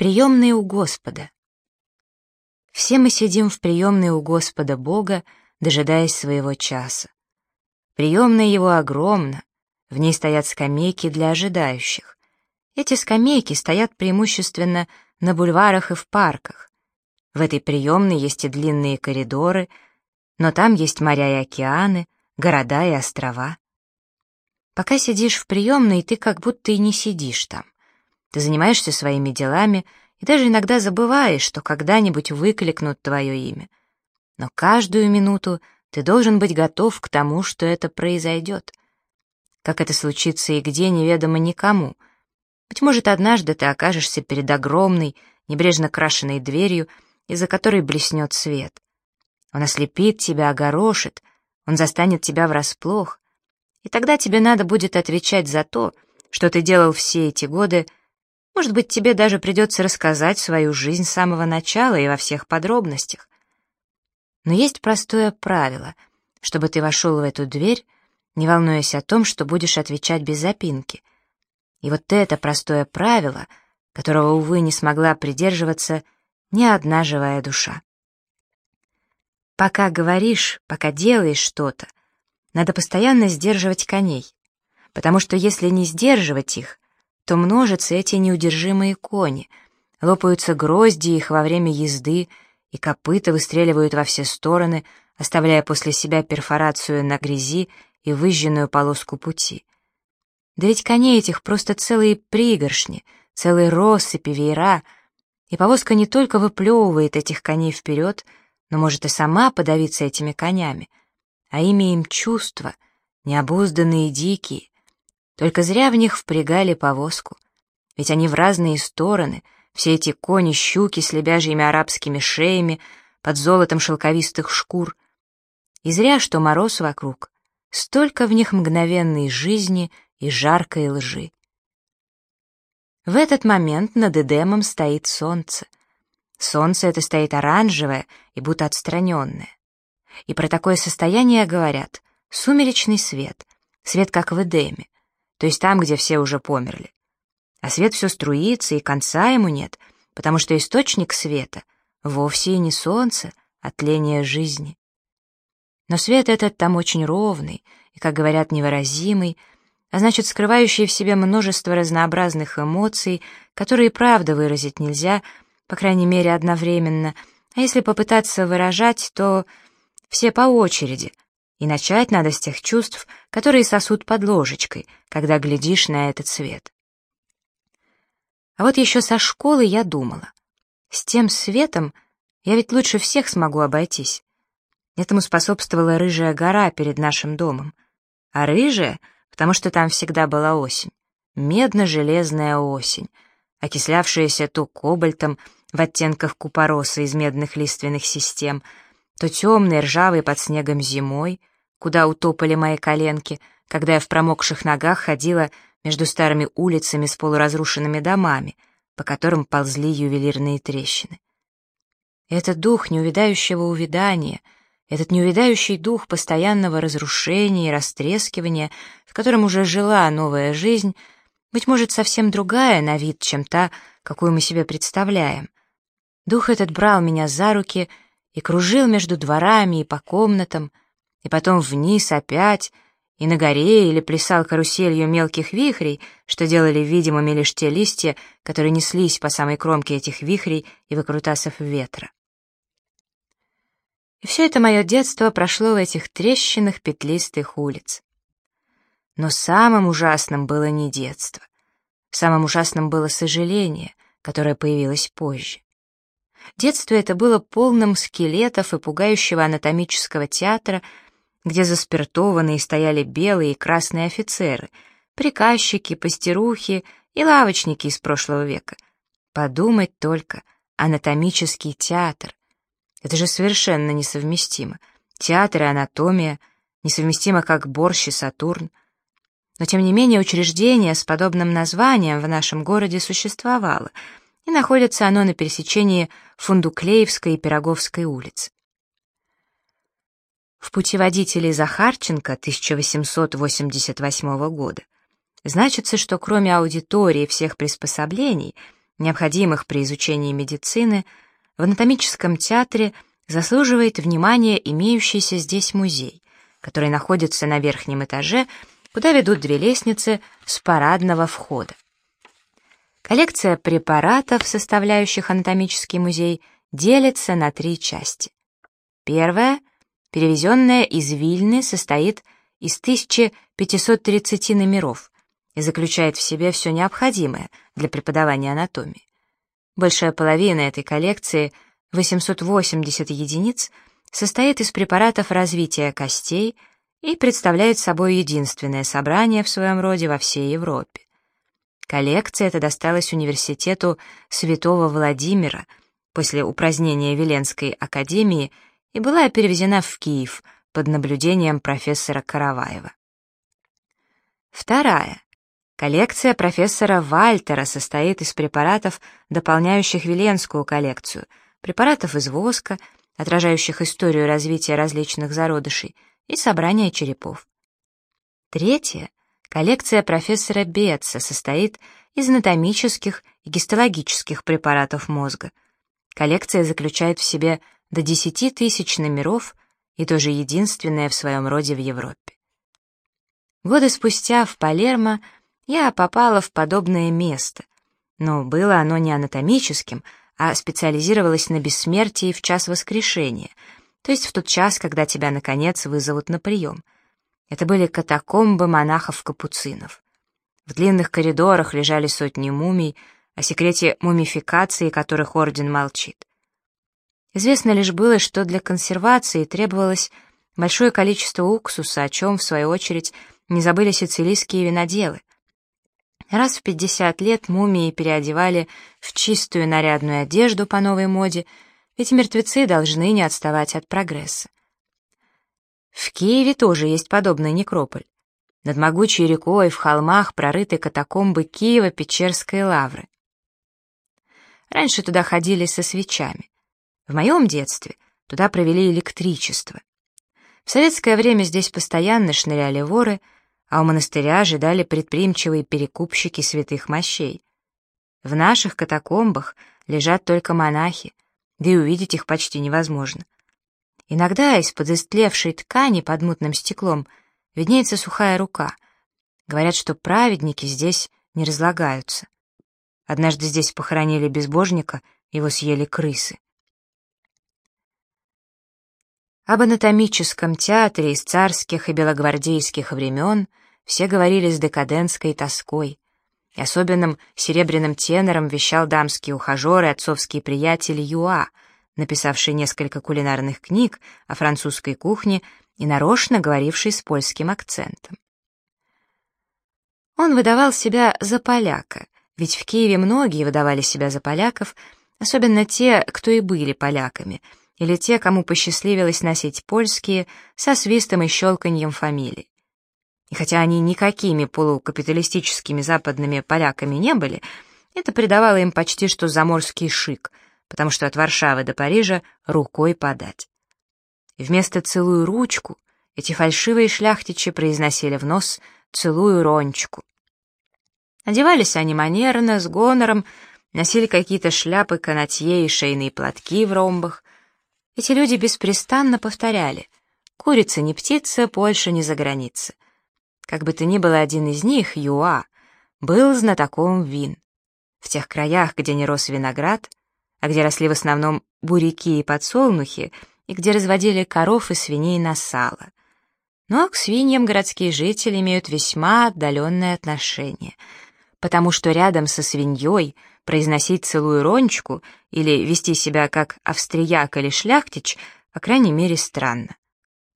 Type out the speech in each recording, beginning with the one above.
приемной у Господа. Все мы сидим в приемной у Господа Бога, дожидаясь своего часа. Приемная его огромна, в ней стоят скамейки для ожидающих. Эти скамейки стоят преимущественно на бульварах и в парках. В этой приемной есть и длинные коридоры, но там есть моря и океаны, города и острова. Пока сидишь в приемной, ты как будто и не сидишь там. Ты занимаешься своими делами и даже иногда забываешь, что когда-нибудь выкликнут твое имя. Но каждую минуту ты должен быть готов к тому, что это произойдет. Как это случится и где, неведомо никому. Быть может, однажды ты окажешься перед огромной, небрежно крашенной дверью, из-за которой блеснет свет. Он ослепит тебя, огорошит, он застанет тебя врасплох, и тогда тебе надо будет отвечать за то, что ты делал все эти годы, может быть, тебе даже придется рассказать свою жизнь с самого начала и во всех подробностях. Но есть простое правило, чтобы ты вошел в эту дверь, не волнуясь о том, что будешь отвечать без запинки. И вот это простое правило, которого, увы, не смогла придерживаться ни одна живая душа. Пока говоришь, пока делаешь что-то, надо постоянно сдерживать коней, потому что если не сдерживать их, то множатся эти неудержимые кони, лопаются грозди их во время езды, и копыта выстреливают во все стороны, оставляя после себя перфорацию на грязи и выжженную полоску пути. Да ведь коней этих просто целые пригоршни, целые россыпи, веера, и повозка не только выплевывает этих коней вперед, но может и сама подавиться этими конями, а ими им чувства, необузданные и дикие, только зря в них впрягали повозку. Ведь они в разные стороны, все эти кони-щуки с лебяжьими арабскими шеями, под золотом шелковистых шкур. И зря, что мороз вокруг. Столько в них мгновенной жизни и жаркой лжи. В этот момент над Эдемом стоит солнце. Солнце это стоит оранжевое и будто отстраненное. И про такое состояние говорят «сумеречный свет», свет как в Эдеме то есть там, где все уже померли. А свет все струится, и конца ему нет, потому что источник света вовсе и не солнце, а тление жизни. Но свет этот там очень ровный и, как говорят, невыразимый, а значит, скрывающий в себе множество разнообразных эмоций, которые правда выразить нельзя, по крайней мере, одновременно, а если попытаться выражать, то все по очереди — и начать надо с тех чувств, которые сосут под ложечкой, когда глядишь на этот свет. А вот еще со школы я думала. С тем светом я ведь лучше всех смогу обойтись. Этому способствовала рыжая гора перед нашим домом. А рыжая, потому что там всегда была осень. Медно-железная осень, окислявшаяся то кобальтом в оттенках купороса из медных лиственных систем, то темной, ржавой под снегом зимой, куда утопали мои коленки, когда я в промокших ногах ходила между старыми улицами с полуразрушенными домами, по которым ползли ювелирные трещины. Этот дух неувидающего увядания, этот неувидающий дух постоянного разрушения и растрескивания, в котором уже жила новая жизнь, быть может, совсем другая на вид, чем та, какую мы себе представляем. Дух этот брал меня за руки и кружил между дворами и по комнатам, и потом вниз опять, и на горе или плясал каруселью мелких вихрей, что делали видимыми лишь те листья, которые неслись по самой кромке этих вихрей и выкрутасов ветра. И все это мое детство прошло в этих трещинах петлистых улиц. Но самым ужасным было не детство. Самым ужасным было сожаление, которое появилось позже. Детство это было полным скелетов и пугающего анатомического театра, где заспиртованные стояли белые и красные офицеры, приказчики, пастерухи и лавочники из прошлого века. Подумать только, анатомический театр. Это же совершенно несовместимо. Театр и анатомия несовместимо как борщ и Сатурн. Но тем не менее учреждение с подобным названием в нашем городе существовало, и находится оно на пересечении Фундуклеевской и Пироговской улиц. В путеводителе Захарченко 1888 года значится, что кроме аудитории всех приспособлений необходимых при изучении медицины, в анатомическом театре заслуживает внимания имеющийся здесь музей, который находится на верхнем этаже, куда ведут две лестницы с парадного входа. Коллекция препаратов, составляющих анатомический музей, делится на три части. Первая, перевезенная из Вильны, состоит из 1530 номеров и заключает в себе все необходимое для преподавания анатомии. Большая половина этой коллекции, 880 единиц, состоит из препаратов развития костей и представляет собой единственное собрание в своем роде во всей Европе. Коллекция эта досталась университету Святого Владимира после упразднения Веленской академии и была перевезена в Киев под наблюдением профессора Караваева. Вторая. Коллекция профессора Вальтера состоит из препаратов, дополняющих Веленскую коллекцию, препаратов из воска, отражающих историю развития различных зародышей, и собрания черепов. Третье Коллекция профессора Бетца состоит из анатомических и гистологических препаратов мозга. Коллекция заключает в себе до 10 тысяч номеров и тоже единственная в своем роде в Европе. Годы спустя в Палермо я попала в подобное место, но было оно не анатомическим, а специализировалось на бессмертии в час воскрешения, то есть в тот час, когда тебя, наконец, вызовут на прием — это были катакомбы монахов-капуцинов. В длинных коридорах лежали сотни мумий, о секрете мумификации которых орден молчит. Известно лишь было, что для консервации требовалось большое количество уксуса, о чем, в свою очередь, не забыли сицилийские виноделы. Раз в 50 лет мумии переодевали в чистую нарядную одежду по новой моде, ведь мертвецы должны не отставать от прогресса. В Киеве тоже есть подобный некрополь. Над могучей рекой в холмах прорыты катакомбы Киева-Печерской лавры. Раньше туда ходили со свечами. В моем детстве туда провели электричество. В советское время здесь постоянно шныряли воры, а у монастыря ожидали предприимчивые перекупщики святых мощей. В наших катакомбах лежат только монахи, да и увидеть их почти невозможно. Иногда из-под истлевшей ткани под мутным стеклом виднеется сухая рука. Говорят, что праведники здесь не разлагаются. Однажды здесь похоронили безбожника, его съели крысы. Об анатомическом театре из царских и белогвардейских времен все говорили с декадентской тоской. И особенным серебряным тенором вещал дамский ухажер и отцовский приятель Юа — написавший несколько кулинарных книг о французской кухне и нарочно говоривший с польским акцентом. Он выдавал себя за поляка, ведь в Киеве многие выдавали себя за поляков, особенно те, кто и были поляками, или те, кому посчастливилось носить польские со свистом и щелканьем фамилий. И хотя они никакими полукапиталистическими западными поляками не были, это придавало им почти что заморский шик — потому что от Варшавы до Парижа рукой подать. И вместо «целую ручку» эти фальшивые шляхтичи произносили в нос «целую рончку». Одевались они манерно, с гонором, носили какие-то шляпы, канатье и шейные платки в ромбах. Эти люди беспрестанно повторяли «Курица не птица, Польша не за граница». Как бы то ни было, один из них, Юа, был знатоком вин. В тех краях, где не рос виноград, а где росли в основном буряки и подсолнухи, и где разводили коров и свиней на сало. Но к свиньям городские жители имеют весьма отдаленное отношение, потому что рядом со свиньей произносить целую рончку или вести себя как австрияк или шляхтич, по крайней мере, странно.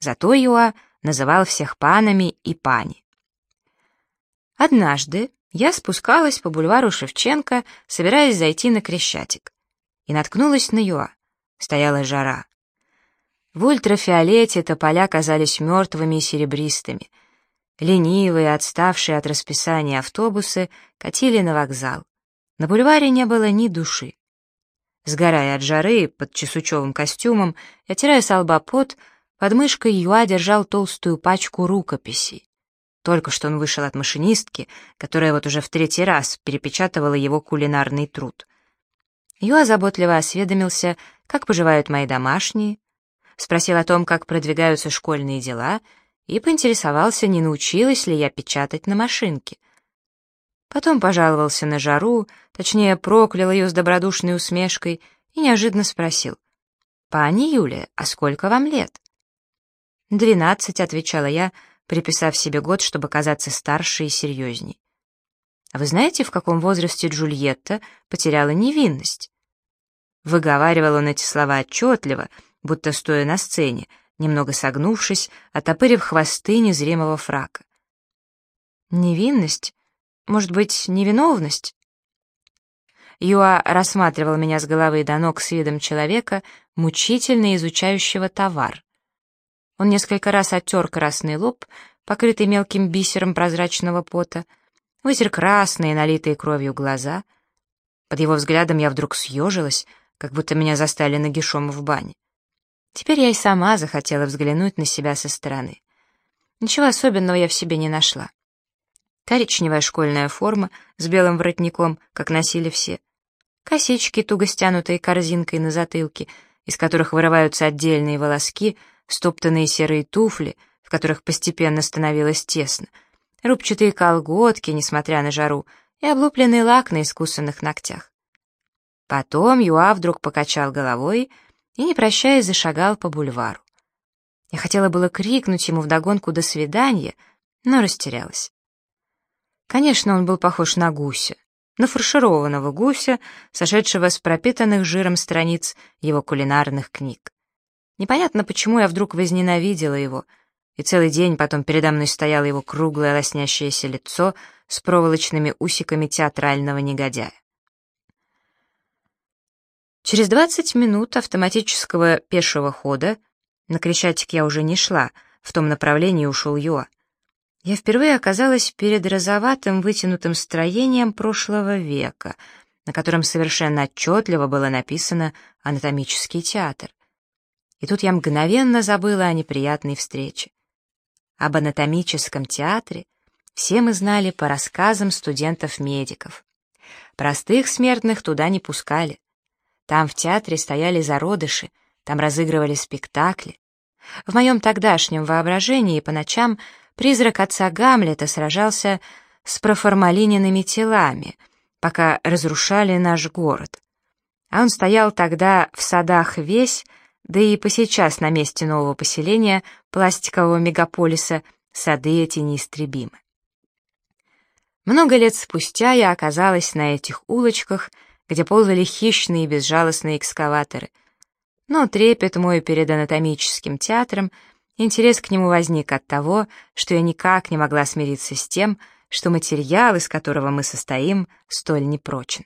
Зато Юа называл всех панами и пани. Однажды я спускалась по бульвару Шевченко, собираясь зайти на Крещатик и наткнулась на Юа. Стояла жара. В ультрафиолете тополя казались мертвыми и серебристыми. Ленивые, отставшие от расписания автобусы катили на вокзал. На бульваре не было ни души. Сгорая от жары, под чесучевым костюмом, я отирая с под мышкой Юа держал толстую пачку рукописей. Только что он вышел от машинистки, которая вот уже в третий раз перепечатывала его кулинарный труд — Юа заботливо осведомился, как поживают мои домашние, спросил о том, как продвигаются школьные дела, и поинтересовался, не научилась ли я печатать на машинке. Потом пожаловался на жару, точнее, проклял ее с добродушной усмешкой и неожиданно спросил. «Пани Юлия, а сколько вам лет?» «Двенадцать», — отвечала я, приписав себе год, чтобы казаться старше и серьезней. «А вы знаете, в каком возрасте Джульетта потеряла невинность?» Выговаривал он эти слова отчетливо, будто стоя на сцене, немного согнувшись, отопырив хвосты незримого фрака. «Невинность? Может быть, невиновность?» Юа рассматривал меня с головы до ног с видом человека, мучительно изучающего товар. Он несколько раз оттер красный лоб, покрытый мелким бисером прозрачного пота, вытер красные, налитые кровью глаза. Под его взглядом я вдруг съежилась, как будто меня застали нагишом в бане. Теперь я и сама захотела взглянуть на себя со стороны. Ничего особенного я в себе не нашла. Коричневая школьная форма с белым воротником, как носили все. Косички, туго стянутые корзинкой на затылке, из которых вырываются отдельные волоски, стоптанные серые туфли, в которых постепенно становилось тесно, рубчатые колготки, несмотря на жару, и облупленный лак на искусанных ногтях. Потом Юа вдруг покачал головой и, не прощаясь, зашагал по бульвару. Я хотела было крикнуть ему вдогонку «до свидания», но растерялась. Конечно, он был похож на гуся, на фаршированного гуся, сошедшего с пропитанных жиром страниц его кулинарных книг. Непонятно, почему я вдруг возненавидела его, и целый день потом передо мной стояло его круглое лоснящееся лицо с проволочными усиками театрального негодяя. Через 20 минут автоматического пешего хода, на Крещатик я уже не шла, в том направлении ушел Юа, я впервые оказалась перед розоватым вытянутым строением прошлого века, на котором совершенно отчетливо было написано «Анатомический театр». И тут я мгновенно забыла о неприятной встрече. Об анатомическом театре все мы знали по рассказам студентов-медиков. Простых смертных туда не пускали. Там в театре стояли зародыши, там разыгрывали спектакли. В моем тогдашнем воображении по ночам призрак отца Гамлета сражался с проформалиненными телами, пока разрушали наш город. А он стоял тогда в садах весь, да и посейчас на месте нового поселения, пластикового мегаполиса, сады эти неистребимы. Много лет спустя я оказалась на этих улочках, где ползали хищные и безжалостные экскаваторы. Но трепет мой перед анатомическим театром, интерес к нему возник от того, что я никак не могла смириться с тем, что материал, из которого мы состоим, столь непрочен.